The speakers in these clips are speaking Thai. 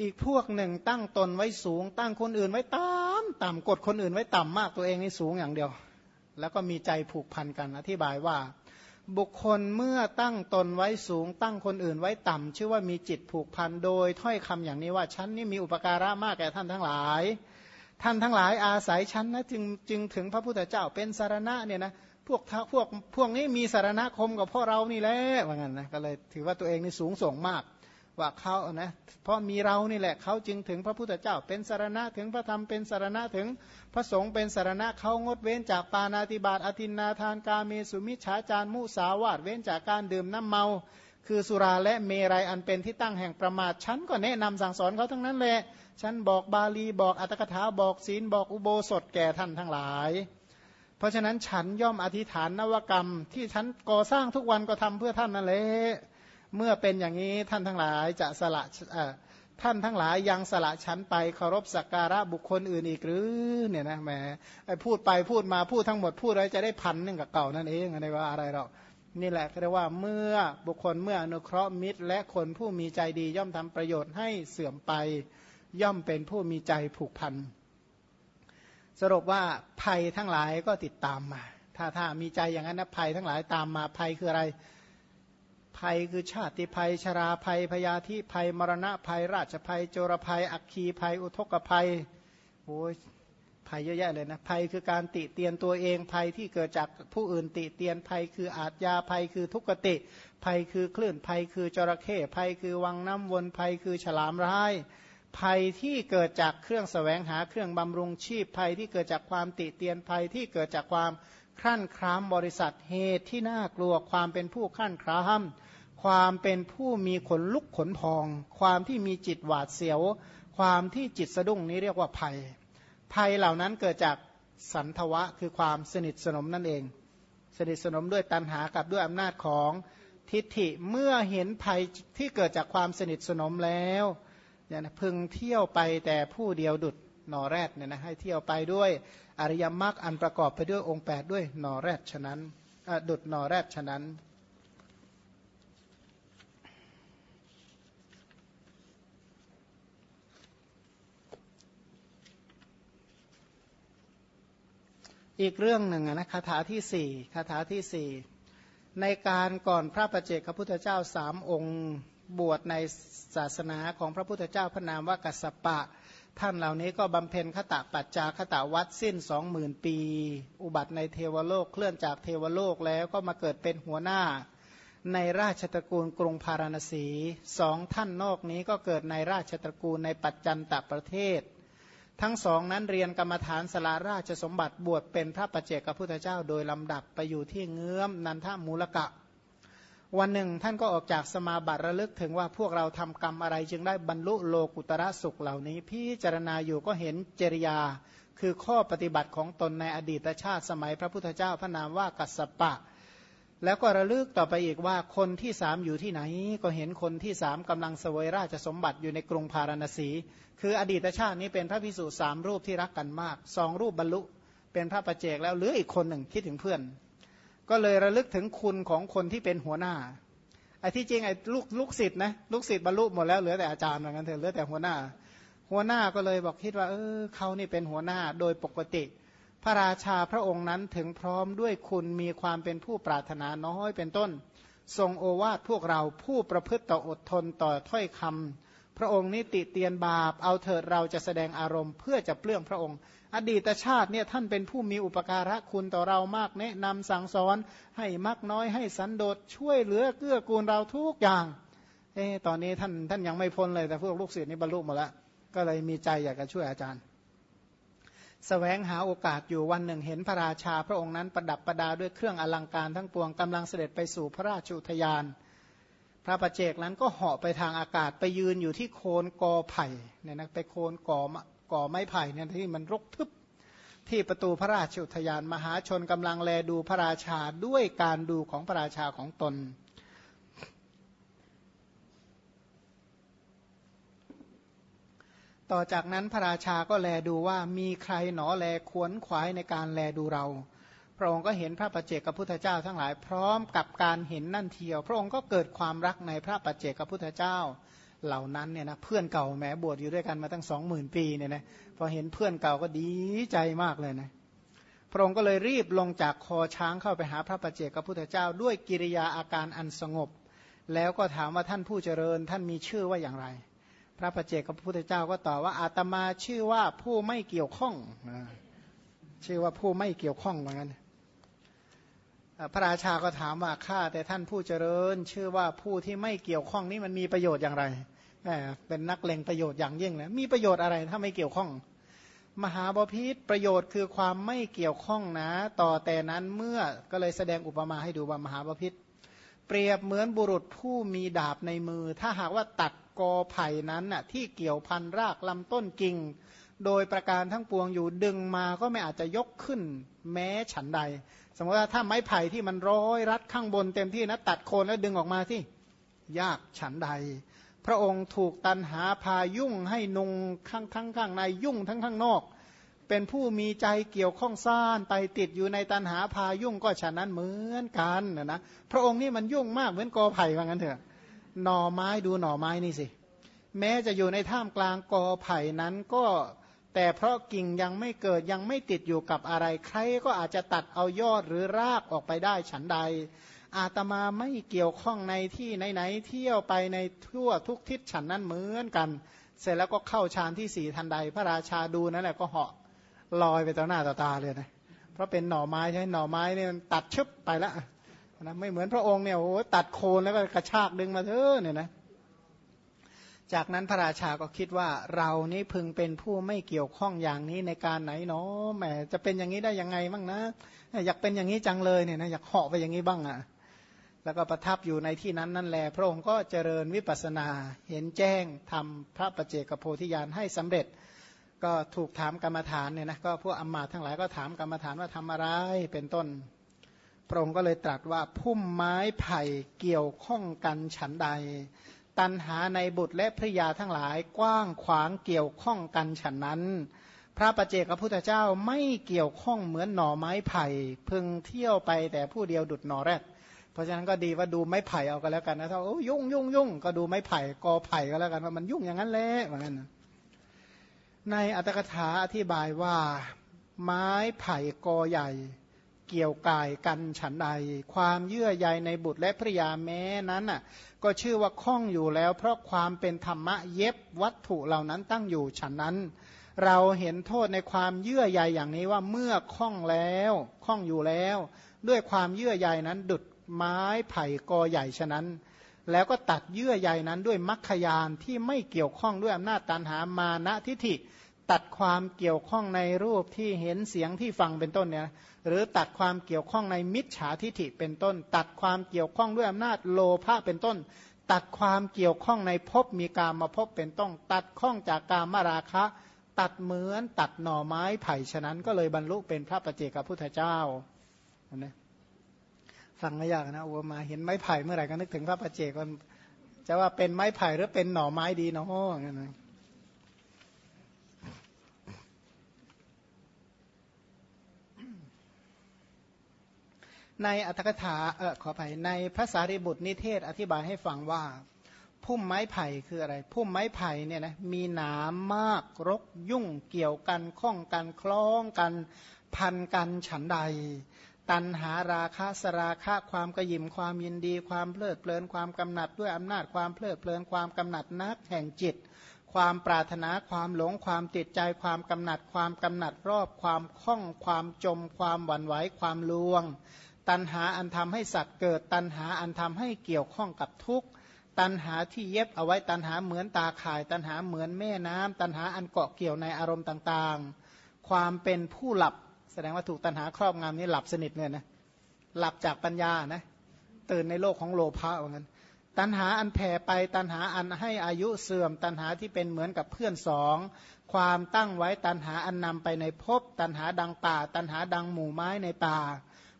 อีกพวกหนึ่งตั้งตนไว้สูง ตั้งคนอื่นไว้ต่ำต่ำกดคนอื่นไว้ต่ำมากตัวเองนี่สูงอย่างเดียว แล้วก็มีใจผูกพันกันอธิบายว่า บุคคลเมื่อตั้งตนไว้สูง ตั้งคนอื่นไว้ต่ำชื่อว่ามีจิตผูกพันโดยถ้อยคำอย่างนี้ว่าฉันนี่มีอุปการะมากแก่ท่านทั้งหลาย ท่านทั้งหลายอาศัยฉันนะจึงจึงถึงพระพุทธเจ้าเป็นสารณะเนี่ยนะพวกพวกพวกนี้มีสารณคมกับพ่อเรานี่แหละว่างั้นนะก็เลยถือว่าตัวเองนี่สูงส่งมาก ว่าเขานะเพราะมีเรานี่แหละเขาจึงถึงพระพุทธเจ้า เป็นสารณะถึงพระธรรมเป็นสารณะถึงพระสงฆ์เป็นสารณะเขางดเว้นจากปานาติบาตอธินนาทานกาเมสุมิชฌาจารมุสาวาตเว้นจากการดื่มน้ำเมา คือสุราและเมรัยอันเป็นที่ตั้งแห่งประมาทฉันก็แนะนำสั่งสอนเขาทั้งนั้นแหละฉันบอกบาลีบอกอัตถกถาบอกศีลบอกอุโบสถแก่ท่านทั้งหลาย เพราะฉะนั้นฉันย่อมอธิษฐานนวกรรม ที่ฉันก่อสร้างทุกวันก็ทำเพื่อท่านนั่นแหละ เมื่อเป็นอย่างนี้ท่านทั้งหลายจะสละท่านทั้งหลายยังสละฉันไปเคารพสักการะบุคคลอื่นอีกหรือเนี่ยนะแหมไอ้พูดไปพูดมาพูดทั้งหมดพูดอะไรจะได้พันหนึ่งกับเก่านั่นเองอะไรว่าอะไรหรอกนี่แหละเรียกว่าเมื่อบุคคลเมื่ออนุเคราะห์มิตร และคนผู้มีใจดีย่อมทำประโยชน์ให้เสื่อมไป ย่อมเป็นผู้มีใจผูกพันสรุปว่าภัยทั้งหลายก็ติดตามมา ถ้าถ้ามีใจอย่างนั้นนะภัยทั้งหลายตามมาภัยคืออะไร ภัยคือชาติภัย ชราภัยพยาธิภัย มรณะภัย ราชภัย โจรภัย อักคีภัย อุทกภัยโอ้ยภัยเยอะแยะเลยนะภัยคือการติเตียนตัวเองภัยที่เกิดจากผู้อื่นติเตียนภัยคืออาทยาภัยคือทุกขติภัยคือคลื่นภัยคือจระเข้ภัยคือวังน้ำวนภัยคือฉลามร้าย ภัยที่เกิดจากเครื่องสแสวงหาเครื่องบำรุงชีพภัยที่เกิดจากความติเตียนภัยที่เกิดจากความ ครั่นครามบริษัทเหตุที่น่ากลัวความเป็นผู้ครั่นครามความเป็นผู้มีขนลุกขนพอง ความที่มีจิตหวาดเสียว ความที่จิตสะดุ้งนี้เรียกว่าภัย ภัยเหล่านั้นเกิดจากสันทวะคือความสนิทสนมนั่นเอง สนิทสนมด้วยตัณหากับด้วยอำนาจของทิฏฐิเมื่อเห็นภัยที่เกิดจากความสนิทสนมแล้วเนี่ยนะพึงเที่ยวไปแต่ผู้เดียวดุด นอแรดเนี่ยนะให้เที่ยวไปด้วยอริยมรรคอันประกอบไปด้วยองค์ 8 ด้วยนอแรดฉะนั้นดุดนอแรดฉะนั้นอีกเรื่องหนึ่งนะคาถาที่สี่คาถาที่สี่ในการก่อนพระประเจกพระพุทธเจ้าสามองค์บวชในศาสนาของพระพุทธเจ้าพระนามว่ากัสปะ ท่านเหล่านี้ก็บำเพ็ญขตะปัจจาขตะวัดสิ้นสองหมื่นปี อุบัติในเทวโลกเคลื่อนจากเทวโลกแล้วก็มาเกิดเป็นหัวหน้า ในราชตระกูลกรุงพาราณสีสองท่านนอกนี้ก็เกิดในราชตระกูลในปัจจันตประเทศ ทั้งสองนั้นเรียนกรรมฐานสละราชสมบัติบวชเป็นพระประเจกพุทธเจ้าโดยลำดับไปอยู่ที่เงื้อมนันทมูลกะ วันหนึ่งท่านก็ออกจากสมาบัติระลึกถึงว่าพวกเราทำกรรมอะไรจึงได้บรรลุโลกุตระสุขเหล่านี้ พิจารณาอยู่ก็เห็นเจริยา คือข้อปฏิบัติของตนในอดีตชาติสมัยพระพุทธเจ้าพระนามว่ากัสสปะ แล้วก็ระลึกต่อไปอีกว่าคนที่สามอยู่ที่ไหน ก็เห็นคนที่สามกำลังเสวยราชสมบัติอยู่ในกรุงพาราณสี คืออดีตชาตินี้เป็นพระพิสุสามรูปที่รักกันมากสองรูปบรรลุเป็นพระประเจกแล้วเหลืออีกคนหนึ่งคิดถึงเพื่อน ก็เลยระลึกถึงคุณของคนที่เป็นหัวหน้าไอ้ที่จริงไอ้ลูกลูกศิษย์นะลูกศิษย์บรรลุหมดแล้วเหลือแต่อาจารย์เหมือนกันเถอะเหลือแต่หัวหน้า หัวหน้าก็เลยบอกคิดว่า เออเขานี่เป็นหัวหน้าโดยปกติ พระราชาพระองค์นั้นถึงพร้อมด้วยคุณมีความเป็นผู้ปรารถนาน้อยเป็นต้น ทรงโอวาทพวกเราผู้ประพฤติต่ออดทนต่อถ้อยคำพระองค์นิติเตียนบาปเอาเถิดเราจะแสดงอารมณ์เพื่อจะเปลื้องพระองค์ อดีตชาติเนี่ยท่านเป็นผู้มีอุปการะคุณต่อเรามากแนะนำสั่งสอนให้มักน้อยให้สันโดษช่วยเหลือเกื้อกูลเราทุกอย่างเอ๊ตอนนี้ท่านท่านยังไม่พ้นเลยแต่พวกลูกศิษย์นี่บรรลุหมดแล้วก็เลยมีใจอยากจะช่วยอาจารย์สแสวงหาโอกาสอยู่วันหนึ่งเห็นพระราชาพระองค์นั้นประดับประดาด้วยเครื่องอลังการทั้งปวงกำลังเสด็จไปสู่พระราชอุทยาน พระประเจกนั้นก็เหาะไปทางอากาศไปยืนอยู่ที่โคนกอไผ่เนี่ยนะไปโคนกอ ก่อไม้ไผ่เนี่ยที่มันรกทึบที่ประตูพระราชอุทยานมหาชนกำลังแลดูพระราชาด้วยการดูของพระราชาของตน ต่อจากนั้นพระราชาก็แลดูว่ามีใครหนอแลขวนขวายในการแลดูเรา พระองค์ก็เห็นพระปัจเจกพุทธเจ้าทั้งหลายพร้อมกับการเห็นนั่นเทียว พระองค์ก็เกิดความรักในพระปัจเจกพุทธเจ้า เหล่านั้นเนี่ยนะเพื่อนเก่าแหมบวชอยู่ด้วยกันมาตั้งสองหมื่นปีเนี่ยนะพอเห็นเพื่อนเก่าก็ดีใจมากเลยนะพระองค์ก็เลยรีบลงจากคอช้างเข้าไปหาพระประเจกับพุทธเจ้า ด้วยกิริยาอาการอันสงบ แล้วก็ถามว่าท่านผู้เจริญท่านมีชื่อว่าอย่างไร พระประเจกับพุทธเจ้าก็ตอบว่าอาตมาชื่อว่าผู้ไม่เกี่ยวข้องชื่อว่าผู้ไม่เกี่ยวข้องเหมือนกันพระราชาก็ถามว่าข้าแต่ท่านผู้เจริญ ชื่อว่าผู้ที่ไม่เกี่ยวข้องนี้มันมีประโยชน์อย่างไร เป็นนักเลงประโยชน์อย่างยิ่งนะมีประโยชน์อะไรถ้าไม่เกี่ยวข้อง มหาบพิษประโยชน์คือความไม่เกี่ยวข้องนะ ต่อแต่นั้นเมื่อก็เลยแสดงอุปมาให้ดูว่ามหาบพิษเปรียบเหมือนบุรุษผู้มีดาบในมือ ถ้าหากว่าตัดกอไผ่นั้นน่ะที่เกี่ยวพันรากลำต้นกิ่ง โดยประการทั้งปวงอยู่ดึงมาก็ไม่อาจจะยกขึ้นแม้ฉันใด สมมติว่าถ้าไม้ไผ่ที่มันร้อยรัดข้างบนเต็มที่นะตัดโคนแล้วดึงออกมาที่ยากฉันใด พระองค์ถูกตันหาพายุ่งให้นุงข้างทั้งข้างในยุ่งทั้งข้างนอก เป็นผู้มีใจเกี่ยวข้องซ่านไปติดอยู่ในตันหาพายุ่งก็ฉะนั้นเหมือนกันนะนะพระองค์นี่มันยุ่งมากเหมือนกอไผ่ว่างั้นเถอะหน่อไม้ดูหน่อไม้นี่สิ แม้จะอยู่ในท่ามกลางกอไผ่นั้นก็แต่เพราะกิ่งยังไม่เกิดยังไม่ติดอยู่กับอะไรใครก็อาจจะตัดเอายอดหรือรากออกไปได้ฉันใด อาตมาไม่เกี่ยวข้องในที่ไหนๆเที่ยวไปในทั่วทุกทิศฉันนั้นเหมือนกัน เสร็จแล้วก็เข้าฌานที่สี่ทันใด พระราชาดูนั่นแหละก็เหาะลอยไปต่อหน้าต่อตาเลยนะเพราะเป็นหน่อไม้ใช่หน่อไม้เนี่ยตัดชึบไปแล้วนะไม่เหมือนพระองค์เนี่ยโอ้ตัดโคนแล้วก็กระชากดึงมาเถอะเนี่ยนะจากนั้นพระราชาก็คิดว่าเรานี้พึงเป็นผู้ไม่เกี่ยวข้องอย่างนี้ในการไหนเนาะแหมจะเป็นอย่างนี้ได้ยังไงบ้างนะ อยากเป็นอย่างนี้จังเลยเนี่ยนะอยากเหาะไปอย่างนี้บ้างอะ่ะ แล้วก็ประทับอยู่ในที่นั้นนั่นแหละพระองค์ก็เจริญวิปัสนา เห็นแจ้งทำพระประเจกโพธิญาณให้สำเร็จ ก็ถูกถามกรรมฐานเนี่ยนะ ก็พวกอมมาทั้งหลายก็ถามกรรมฐานว่าทำอะไรเป็นต้น พระองค์ก็เลยตรัสว่าพุ่มไม้ไผ่เกี่ยวข้องกันฉันใด ตันหาในบุตรและภริยาทั้งหลายกว้างขวางเกี่ยวข้องกันฉันนั้น พระประเจกพระพุทธเจ้าไม่เกี่ยวข้องเหมือนหน่อไม้ไผ่พึงเที่ยวไปแต่ผู้เดียวดุดหน่อแรก เพราะฉะนั้นก็ดีว่าดูไม้ไผ่เอากันแล้วกันนะถ้าโอ้ยุ่งยุ่งยุ่งก็ดูไม้ไผ่กอไผ่ก็แล้วกันว่ามันยุ่งอย่างนั้นแหละเหมือนกันในอัตถกถาอธิบายว่าไม้ไผ่กอใหญ่ เกี่ยวกายกันฉันใด ความเยื่อใยในบุตรและภริยาแม้นั้นอะก็ชื่อว่าคล้องอยู่แล้ว เพราะความเป็นธรรมะเย็บวัตถุเหล่านั้นตั้งอยู่ฉันนั้น เราเห็นโทษในความเยื่อใยอย่างนี้ว่าเมื่อคล้องแล้วคล้องอยู่แล้ว ด้วยความเยื่อใยนั้นดุด ไม้ไผ่กอใหญ่ฉะนั้น แล้วก็ตัดเยื่อใยนั้นด้วยมัคคยานที่ไม่เกี่ยวข้องด้วยอำนาจตันหามานะทิฐิ ตัดความเกี่ยวข้องในรูปที่เห็นเสียงที่ฟังเป็นต้นเนี่ยหรือตัดความเกี่ยวข้องในมิจฉาทิฐิเป็นต้น ตัดความเกี่ยวข้องด้วยอำนาจโลภะเป็นต้น ตัดความเกี่ยวข้องในภพมีการมาภพเป็นต้นตัดข้องจากการมาราคะ ตัดเหมือนตัดหน่อไม้ไผ่ฉะนั้นก็เลยบรรลุเป็นพระประเจกับพุทธเจ้านะ ฟังไม่ยากนะอัวมาเห็นไม้ไผ่เมื่อไหร่ก็นึกถึงพระประเจกจะว่าเป็นไม้ไผ่หรือเป็นหน่อไม้ดีเนาะงั้นนะในอัตถกถาเออขอไปในพระสารีบุตรนิเทศอธิบายให้ฟังว่าพุ่มไม้ไผ่คืออะไรพุ่มไม้ไผ่เนี่ยนะมีหนามมากรกยุ่งเกี่ยวกัน ข้องกันคล้องกันพันกันฉันใด ตันหาราคะสราคะความกระยิมความยินดี ความเพลิดเพลินความกำหนัดด้วยอำนาจความเพลิดเพลินความกำหนัดนักแห่งจิต ความปรารถนาความหลงความติดใจความกำหนัดความกำหนัดรอบความคล้องความจม ความหวั่นไหวความลวง ตันหาอันทำให้สัตว์เกิด ตันหาอันทำให้เกี่ยวข้องกับทุกข์ตันหาที่เย็บเอาไว้ตันหาเหมือนตาข่าย ตันหาเหมือนแม่น้ำตันหาอันเกาะเกี่ยวในอารมณ์ต่างๆ ความเป็นผู้หลับ แสดงว่าถูกตันหาครอบงำนี่หลับสนิทเลยนะหลับจากปัญญานะตื่นในโลกของโลภะว่างั้น ตันหาอันแผ่ไปตันหาอันให้อายุเสื่อม ตันหาที่เป็นเหมือนกับเพื่อนสอง ความตั้งไว้ตันหาอันนำไปในภพตันหาดังป่า ตันหาดังหมู่ไม้ในป่า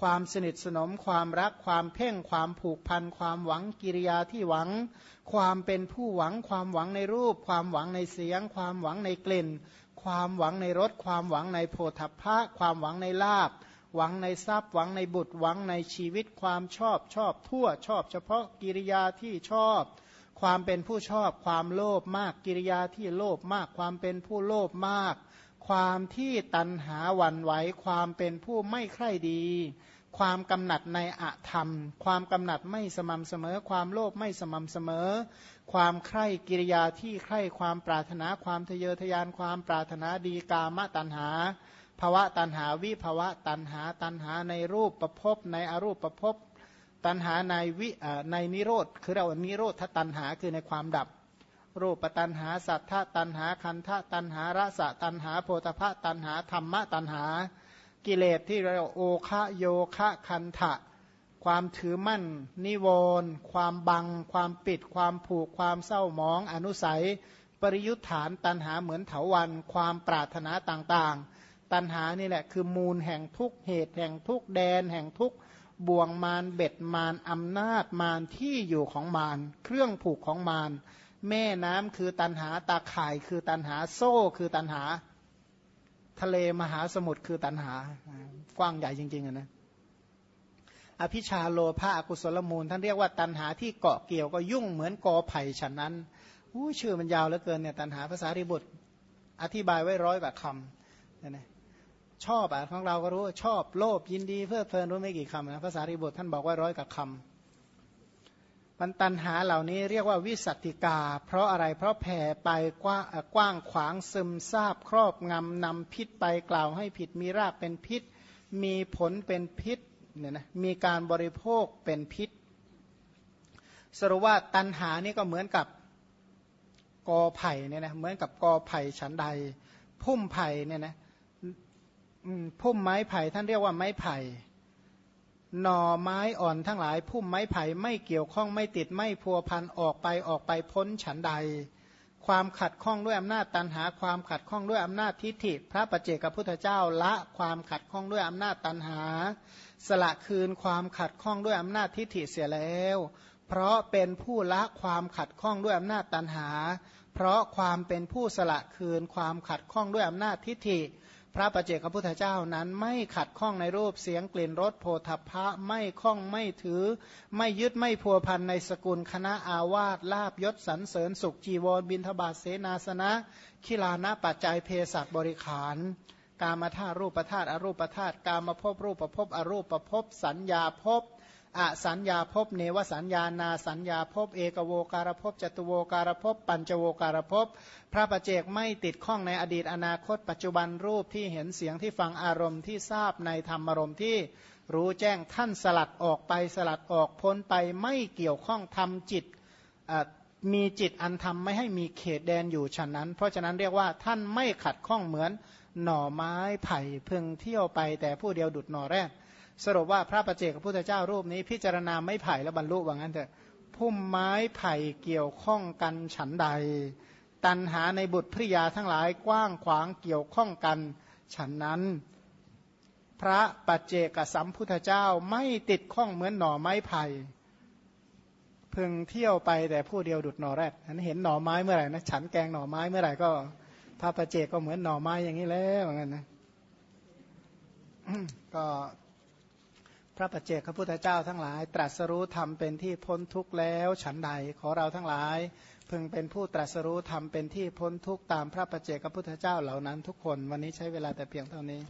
ความสนิทสนม ความรัก ความเพ่ง ความผูกพัน ความหวังกิริยาที่หวัง ความเป็นผู้หวัง ความหวังในรูป ความหวังในเสียง ความหวังในกลิ่น ความหวังในรสความหวังในโพธพะความหวังในลาบ หวังในทรัพย์ หวังในบุตรหวังในชีวิตความชอบชอบทั่วชอบเฉพาะกิริยาที่ชอบ ความเป็นผู้ชอบ ความโลภมากกิริยาที่โลภมาก ความเป็นผู้โลภมาก ความที่ตันหาหวันไหวความเป็นผู้ไม่ใคร่ดี ความกำหนัดในอธรรม ความกำหนัดไม่สม่ำเสมอ ความโลภไม่สม่ำเสมอ ความใคร่กิริยาที่ใคร่ความปรารถนาความทะเยอทะยานความปรารถนาดีกามตันหาภาวะตันหาวิภาวะตันหาตันหาในรูปประพบในอรูปประพบตันหาในวิในนิโรธคือเรานิโรธตันหาคือในความดับ รูปตันหาสัทธตันหาคันธตันหาระสะตันหาโพธพะตันหาธรรมะตันหา กิเลสที่เราโอคะโยคะคันทะ ความถือมั่น นิวรณ์ความบัง ความปิด ความผูก ความเศร้าหมอง อนุสัย ปริยุทธานตันหาเหมือนเถาวันความปรารถนาต่างๆ ตันหานี่แหละคือมูลแห่งทุกเหตุแห่งทุกแดน แห่งทุกบ่วงมารเบ็ดมารอำนาจมารที่อยู่ของมารเครื่องผูกของมารแม่น้ำคือตันหาตาข่ายคือตันหาโซ่คือตันหา ทะเลมหาสมุทรคือตันหากว้างใหญ่จริงๆนะ อภิชาโลภะอกุศลมูล ท่านเรียกว่าตันหาที่เกาะเกี่ยวก็ยุ่งเหมือนกอไผ่ฉันนั้นอู้ชื่อมันยาวเหลือเกินเนี่ยตันหาภาษาริบุตรอธิบายไว้ร้อยกว่าคำเนี่ยนะชอบอะของเราก็รู้ชอบโลภยินดีเพลิดเพลินรู้ไม่กี่คำนะภาษาริบุตรท่านบอกว่าร้อยกับคำมันตันหาเหล่านี้เรียกว่าวิสัติกา เพราะอะไรเพราะแผ่ไปกว้างกว้างขวางซึมซาบครอบงำนำพิษไปกล่าวให้ผิดมีรากเป็นพิษ มีผลเป็นพิษ เนี่ยนะมีการบริโภคเป็นพิษ สรุปว่าตันหานี่ก็เหมือนกับกอไผ่เนี่ยนะเหมือนกับกอไผ่ฉันใด พุ่มไผ่เนี่ยนะพุ่มไม้ไผ่ท่านเรียกว่าไม้ไผ่หน่อไม้อ่อนทั้งหลาย พุ่มไม้ไผ่ไม่เกี่ยวข้องไม่ติดไม่พัวพันออกไปออกไปพ้นฉันใด ความขัดข้องด้วยอำนาจตันหา ความขัดข้องด้วยอำนาจทิฏฐิ พระปัจเจกพุทธเจ้าละความขัดข้องด้วยอำนาจตันหา สละคืนความขัดข้องด้วยอำนาจทิฏฐิเสียแล้ว เพราะเป็นผู้ละความขัดข้องด้วยอำนาจตันหา เพราะความเป็นผู้สละคืนความขัดข้องด้วยอำนาจทิฏฐิ พระประเจกพระพุทธเจ้านั้นไม่ขัดข้องในรูปเสียงกลิ่นรสโพธพะไม่ข้องไม่ถือ ไม่ยึดไม่พัวพันในสกุลคณะอาวาสลาบยศสรรเสริญสุขจีวรบินทบาทเสนาสนะขิลานะปัจจัยเพศัตบริขาร กามธาตุรูปธาตุอรูปธาตุกามาพบรูปภพอรูปภพบสัญญาพบ อสัญญาภพเนวสัญญานาสัญญาภพเอกโวการภพจตุโวการภพปัญจโวการภพพระประเจกไม่ติดข้องในอดีตอนาคต ปัจจุบันรูปที่เห็นเสียงที่ฟังอารมณ์ที่ทราบในธรรมอารมณ์ที่รู้แจ้งท่านสลัดออกไปสลัดออกพ้นไปไม่เกี่ยวข้องทำจิตมีจิตอันทำไม่ให้มีเขตแดนอยู่ฉะนั้น เพราะฉะนั้นเรียกว่าท่านไม่ขัดข้องเหมือนหน่อไม้ไผ่พึงเที่ยวไปแต่ผู้เดียวดุดหน่อแรก สรุปว่าพระประเจกพุทธเจ้ารูปนี้ พิจารณาไม่ไผ่แล้วบรรลุว่างั้นเถอะพุ่มไม้ไผ่เกี่ยวข้องกันฉันใด ตันหาในบุตรภริยาทั้งหลายกว้างขวางเกี่ยวข้องกันฉันนั้น พระปัจเจกสัมพุทธเจ้าไม่ติดข้องเหมือนหน่อไม้ไผ่พึงเที่ยวไปแต่ผู้เดียวดุดหน่อแรกนั้นเห็นหน่อไม้เมื่อไหร่นะฉันแกงหน่อไม้เมื่อไหร่ก็ พระปัจเจกก็เหมือนหน่อไม้อย่างนี้แล้วเหมือนกันนะก็ พระปัจเจกพระพุทธเจ้าทั้งหลาย ตรัสรู้ธรรมเป็นที่พ้นทุกข์แล้วฉันใดขอเราทั้งหลาย พึงเป็นผู้ตรัสรู้ธรรมเป็นที่พ้นทุกข์ตามพระปัจเจกพระพุทธเจ้าเหล่านั้นทุกคน วันนี้ใช้เวลาแต่เพียงเท่านี้